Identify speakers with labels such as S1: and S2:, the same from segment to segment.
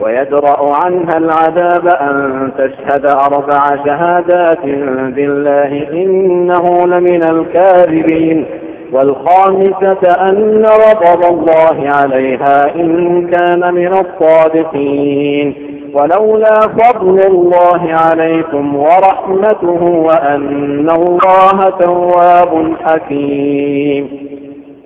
S1: ويدرأ عنها العذاب أن تشهد أربع شهادات بالله إنه لمن الكاذبين والخامسة أن رضب الله عليها إن كان من الصادقين. ولولا فضل الله عليكم ورحمته وأن الله تواب حكيم.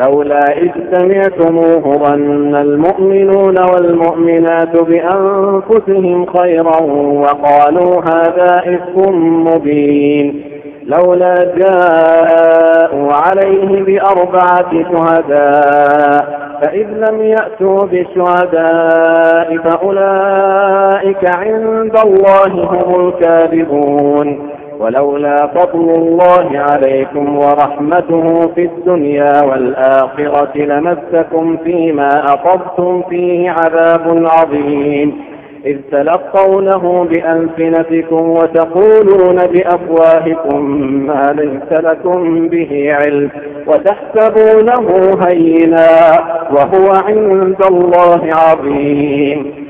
S1: لولا إذ سمعتموه ظن المؤمنون والمؤمنات بأنفسهم خيرا وقالوا هذا إفك مبين. لولا جاءوا عليه بأربعة شهداء فإذ لم يأتوا بالشهداء فأولئك عند الله هم الكاذبون. ولولا فضل الله عليكم ورحمته في الدنيا والآخرة لمسكم فيما أصبتم فيه عذاب عظيم. إذ تلقونه بألسنتكم وتقولون بأفواهكم ما ليس لكم به علم وتحسبونه هينا وهو عند الله عظيم.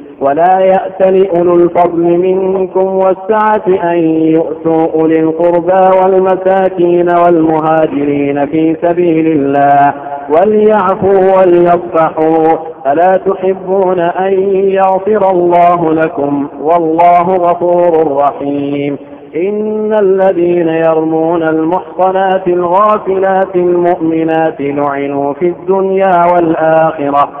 S1: ولا يأت لأولو الفضل منكم والسعة أن يؤتوا أولي القربى والمساكين والمهاجرين في سبيل الله وليعفوا وليصفحوا. ألا تحبون أن يغفر الله لكم؟ والله غفور رحيم. إن الذين يرمون المحصنات الغافلات المؤمنات لعنوا في الدنيا والآخرة.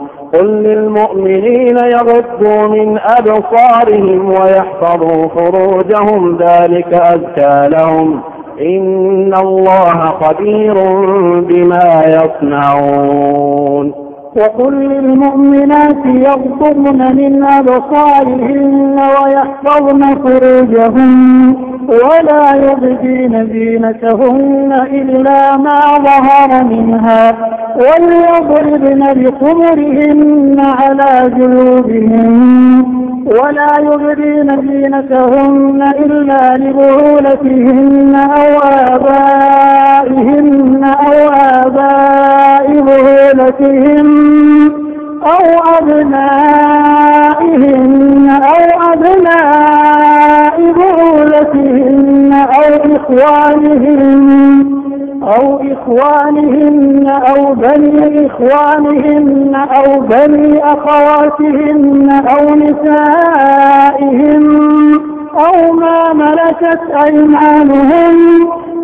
S1: قل للمؤمنين يغضوا من أبصارهم ويحفظوا فروجهم ذلك أزكى لهم. إن الله خبير بما يصنعون.
S2: وقل للمؤمنات يغضبن من أبصارهن ويحفظن فروجهن. ولا يبدين زينتهن إلا ما ظهر منها وليضربن بخمرهن على جنوبهن ولا يبدين زينتهن إلا لبعولتهن أو آبائهن أو آباء بعولتهن أو أبنائهن إخوانهن أو إخوانهن أو بني إخوانهن أو بني أخواتهن أو نسائهن أو ما ملكت أيمانهن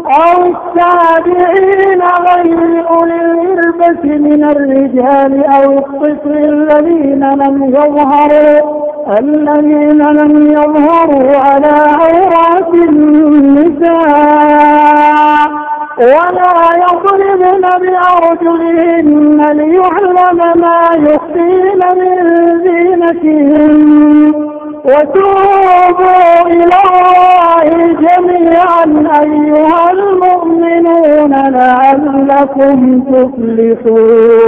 S2: أو التابعين غير أولي الإربة من الرجال أو الطفل الذين لم يظهروا الذين لم يظهروا على عورات النساء ولا يضربن بأرجلهن ليعلم ما يخفين من زينتهن. وتوبوا إلى الله جميعا أيها المؤمنون لعلكم تفلحون.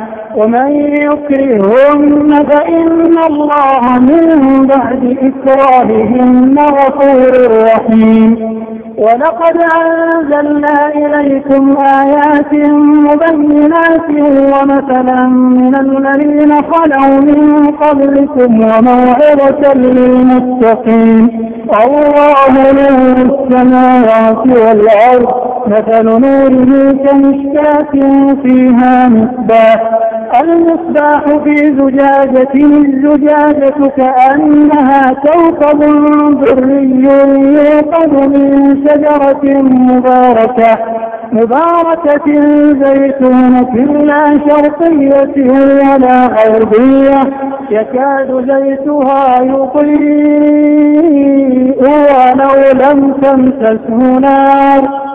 S2: ومن يكرهن فإن الله من بعد إكراههن غفور رحيم. ولقد أنزلنا إليكم آيات مبينات ومثلا من الذين خلوا من قبلكم وموعظة للمتقين. الله نور السماوات والأرض مثل نوره كمشكاة فيها مصباح. المصباح في زجاجة الزجاجة كأنها كوكب دري يوقد من شجرة مباركة مباركة زيتونة لا شرقية ولا غربية يكاد زيتها يضيء ولو لم تمسسه نار.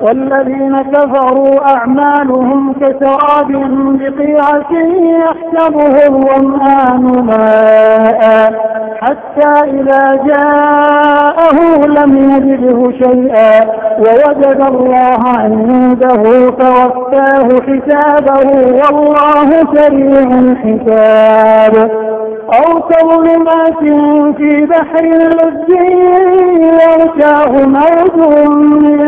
S2: والذين كفروا أعمالهم كسراب بقيعة يحسبه الظمآن ماء حتى إذا جاءه لم يجده شيئا ووجد الله عنده فوفاه حسابه والله سريع الحساب. أو كظلمات في بحر لج يغشاه موج من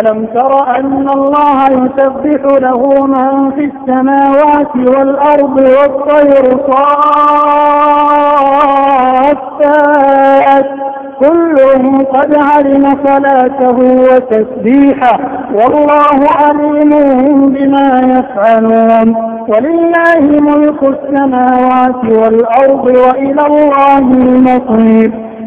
S2: ألم تر أن الله يسبح له من في السماوات والأرض والطير صافات؟ كلهم قد علم صلاته وتسبيحه والله عليم بما يفعلون. ولله ملك السماوات والأرض وإلى الله المصير.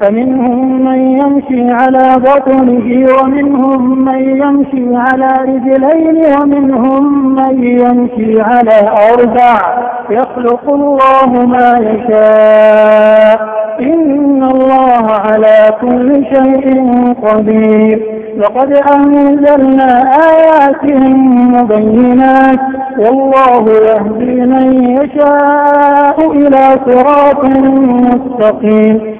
S2: فمنهم من يمشي على بطنه ومنهم من يمشي على رجلين ومنهم من يمشي على أربع. يخلق الله ما يشاء. إن الله على كل شيء قدير. وقد أنزلنا آيات مبينات. والله يهدي من يشاء إلى صراط مستقيم.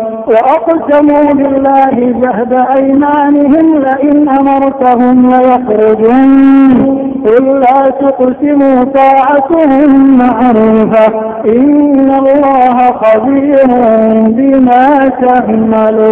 S2: وأقسموا بالله جهد أيمانهم لئن أمرتهم ليخرجون قل لا تقسموا طاعتهم معروفة. إن الله خبير بما تعملون.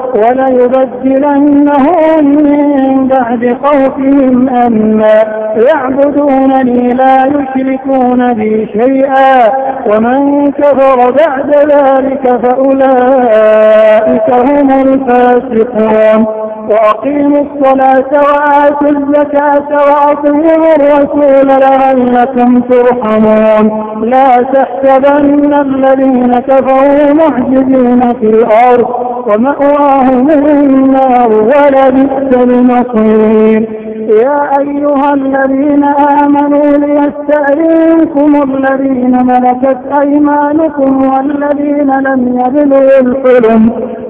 S2: وليبدلنهم من بعد خوفهم أما يعبدونني لا يشركون بي شيئا ومن كفر بعد ذلك فأولئك هم الفاسقون وأقيموا الصلاة وآتوا الزكاة وأطيعوا الرسول لعلكم ترحمون. لا تحسبن الذين كفروا معجزين في الأرض ومأواهم النار ولبئس المصير. يا أيها الذين آمنوا ليستأذنكم الذين ملكت أيمانكم والذين لم يبلغوا الحلم.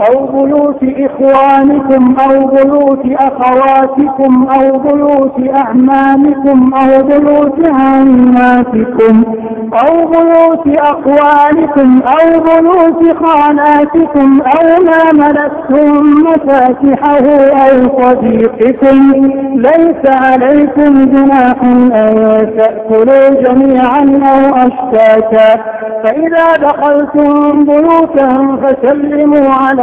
S2: أو بيوت إخوانكم أو بيوت أخواتكم أو بيوت أعمامكم أو بيوت عماتكم أو بيوت أخوانكم أو بيوت خالاتكم أو ما ملكتم مفاتحه أو صديقكم. ليس عليكم جناح أن تأكلوا جميعا أو أشتاتا. فإذا دخلتم بيوتا فسلموا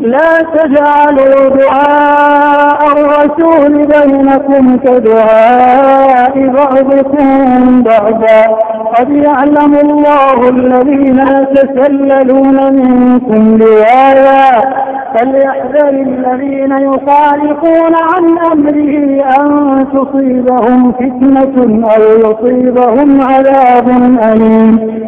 S2: لا تجعلوا دعاء الرسول بينكم كدعاء بعضكم بعضا. قد يعلم الله الذين يتسللون منكم لوايا فليحذر الذين يخالفون عن أمره أن تصيبهم فتنة أو يصيبهم عذاب أليم.